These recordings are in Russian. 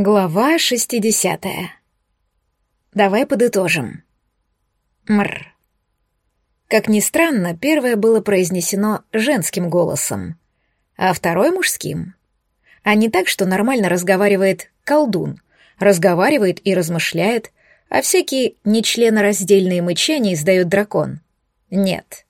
Глава 60. Давай подытожим. Мр. Как ни странно, первое было произнесено женским голосом, а второе — мужским. А не так, что нормально разговаривает колдун, разговаривает и размышляет, а всякие нечленораздельные мычания издает дракон. Нет.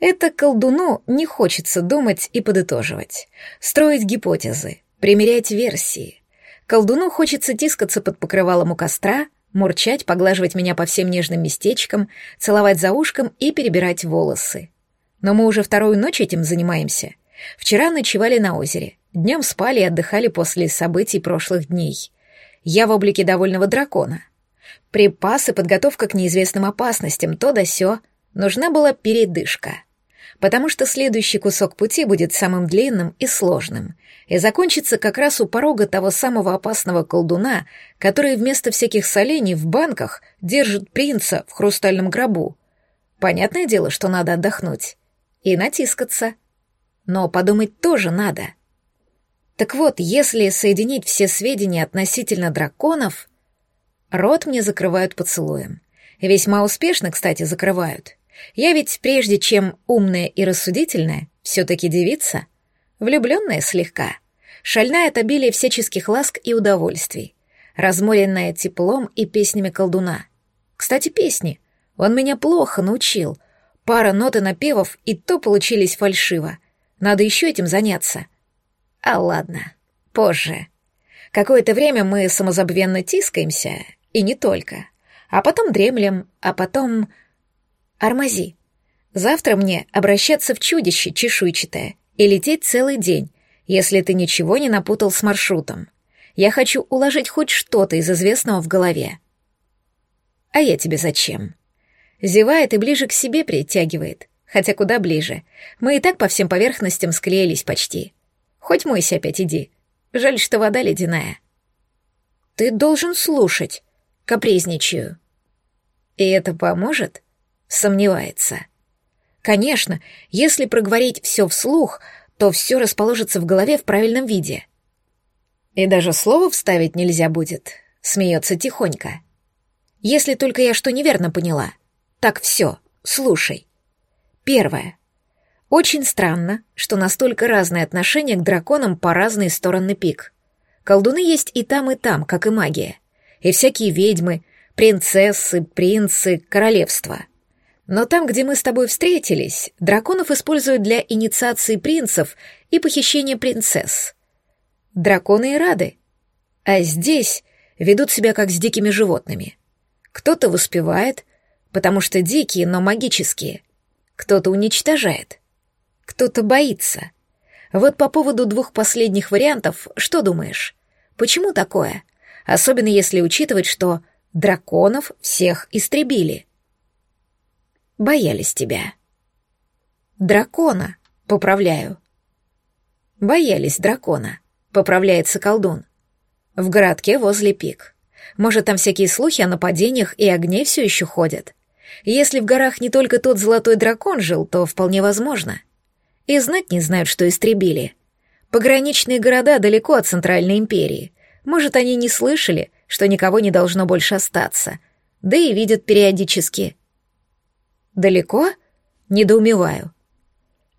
Это колдуну не хочется думать и подытоживать, строить гипотезы, примерять версии — Колдуну хочется тискаться под покрывалом у костра, мурчать, поглаживать меня по всем нежным местечкам, целовать за ушком и перебирать волосы. Но мы уже вторую ночь этим занимаемся. Вчера ночевали на озере, днем спали и отдыхали после событий прошлых дней. Я в облике довольного дракона. Припасы, подготовка к неизвестным опасностям, то да сё. Нужна была передышка потому что следующий кусок пути будет самым длинным и сложным, и закончится как раз у порога того самого опасного колдуна, который вместо всяких солений в банках держит принца в хрустальном гробу. Понятное дело, что надо отдохнуть. И натискаться. Но подумать тоже надо. Так вот, если соединить все сведения относительно драконов... Рот мне закрывают поцелуем. Весьма успешно, кстати, закрывают. Я ведь прежде чем умная и рассудительная, все-таки девица, влюбленная слегка, шальная от обилия всяческих ласк и удовольствий, разморенная теплом и песнями колдуна. Кстати, песни. Он меня плохо научил. Пара нот и напевов, и то получились фальшиво. Надо еще этим заняться. А ладно, позже. Какое-то время мы самозабвенно тискаемся, и не только. А потом дремлем, а потом... Армази, завтра мне обращаться в чудище чешуйчатое и лететь целый день, если ты ничего не напутал с маршрутом. Я хочу уложить хоть что-то из известного в голове. А я тебе зачем? Зевает и ближе к себе притягивает, хотя куда ближе. Мы и так по всем поверхностям склеились почти. Хоть мойся опять иди. Жаль, что вода ледяная. Ты должен слушать. Капризничаю. И это поможет? Сомневается. Конечно, если проговорить все вслух, то все расположится в голове в правильном виде. И даже слово вставить нельзя будет, смеется тихонько. Если только я что неверно поняла. Так все, слушай. Первое. Очень странно, что настолько разные отношения к драконам по разные стороны пик. Колдуны есть и там, и там, как и магия. И всякие ведьмы, принцессы, принцы, королевства — но там, где мы с тобой встретились, драконов используют для инициации принцев и похищения принцесс. Драконы и рады. А здесь ведут себя как с дикими животными. Кто-то воспевает, потому что дикие, но магические. Кто-то уничтожает. Кто-то боится. Вот по поводу двух последних вариантов, что думаешь? Почему такое? Особенно если учитывать, что драконов всех истребили — боялись тебя. Дракона, поправляю. Боялись дракона, поправляется колдун. В городке возле пик. Может, там всякие слухи о нападениях и огне все еще ходят. Если в горах не только тот золотой дракон жил, то вполне возможно. И знать не знают, что истребили. Пограничные города далеко от Центральной империи. Может, они не слышали, что никого не должно больше остаться. Да и видят периодически — Далеко? Недоумеваю.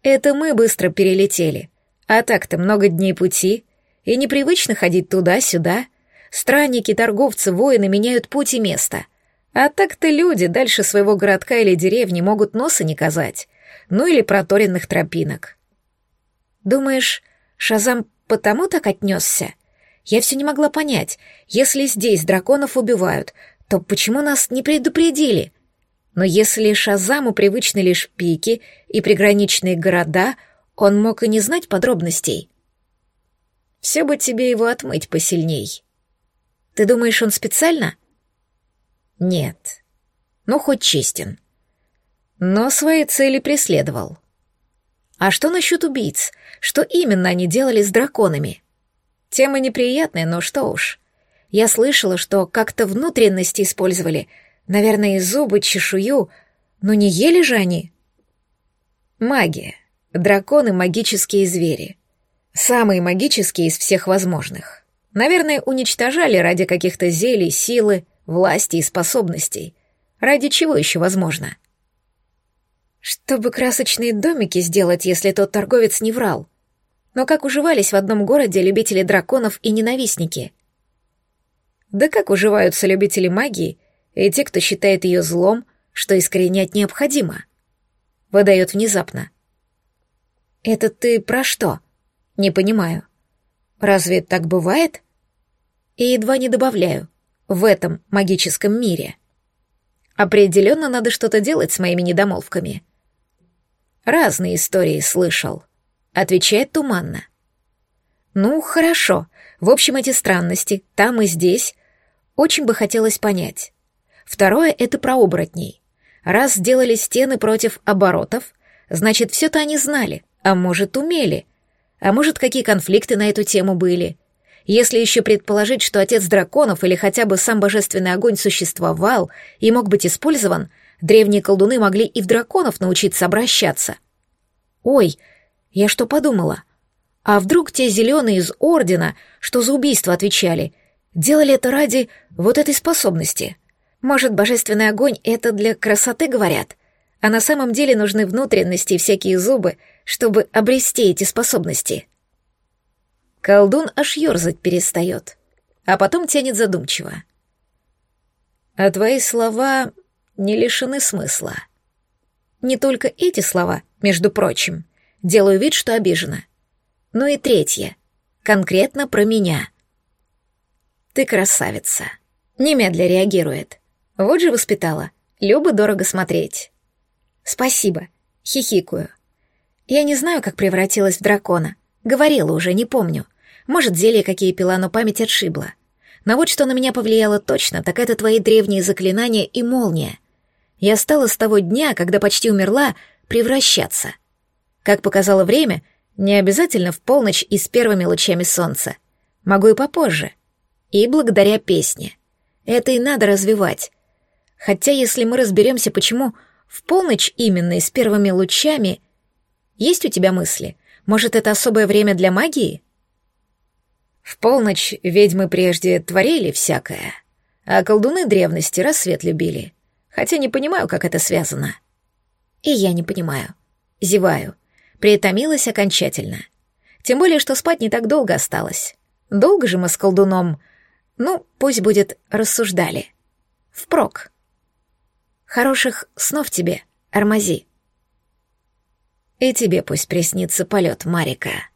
Это мы быстро перелетели. А так-то много дней пути. И непривычно ходить туда-сюда. Странники, торговцы, воины меняют путь и место. А так-то люди дальше своего городка или деревни могут носа не казать. Ну или проторенных тропинок. Думаешь, Шазам потому так отнесся? Я все не могла понять. Если здесь драконов убивают, то почему нас не предупредили? Но если Шазаму привычны лишь пики и приграничные города, он мог и не знать подробностей. Все бы тебе его отмыть посильней. Ты думаешь, он специально? Нет. Ну, хоть честен. Но свои цели преследовал. А что насчет убийц? Что именно они делали с драконами? Тема неприятная, но что уж. Я слышала, что как-то внутренности использовали — Наверное, и зубы, чешую, но не ели же они. Магия. Драконы — магические звери. Самые магические из всех возможных. Наверное, уничтожали ради каких-то зелий, силы, власти и способностей. Ради чего еще возможно? Чтобы красочные домики сделать, если тот торговец не врал. Но как уживались в одном городе любители драконов и ненавистники? Да как уживаются любители магии и те, кто считает ее злом, что искоренять необходимо? Выдает внезапно. «Это ты про что?» «Не понимаю. Разве так бывает?» И едва не добавляю. «В этом магическом мире». Определенно надо что-то делать с моими недомолвками. Разные истории слышал. Отвечает туманно. Ну, хорошо. В общем, эти странности, там и здесь, очень бы хотелось понять. Второе — это про оборотней. Раз сделали стены против оборотов, значит, все-то они знали, а может, умели. А может, какие конфликты на эту тему были. Если еще предположить, что отец драконов или хотя бы сам божественный огонь существовал и мог быть использован, древние колдуны могли и в драконов научиться обращаться. Ой, я что подумала? А вдруг те зеленые из Ордена, что за убийство отвечали, делали это ради вот этой способности? Может, божественный огонь — это для красоты, говорят? А на самом деле нужны внутренности и всякие зубы, чтобы обрести эти способности. Колдун аж ерзать перестает, а потом тянет задумчиво. А твои слова не лишены смысла. Не только эти слова, между прочим. Делаю вид, что обижена. Ну и третье. Конкретно про меня. Ты красавица. Немедля реагирует. Вот же воспитала. Любо дорого смотреть. Спасибо. Хихикаю. Я не знаю, как превратилась в дракона. Говорила уже, не помню. Может, зелья какие пила, но память отшибла. Но вот что на меня повлияло точно, так это твои древние заклинания и молния. Я стала с того дня, когда почти умерла, превращаться. Как показало время, не обязательно в полночь и с первыми лучами солнца. Могу и попозже. И благодаря песне. Это и надо развивать. Хотя если мы разберемся, почему в полночь именно и с первыми лучами, есть у тебя мысли? Может, это особое время для магии? В полночь ведьмы прежде творили всякое, а колдуны древности рассвет любили. Хотя не понимаю, как это связано. И я не понимаю. Зеваю. Притомилась окончательно. Тем более, что спать не так долго осталось. Долго же мы с колдуном... Ну, пусть будет рассуждали. Впрок. Хороших снов тебе, Армази. И тебе пусть приснится полет Марика.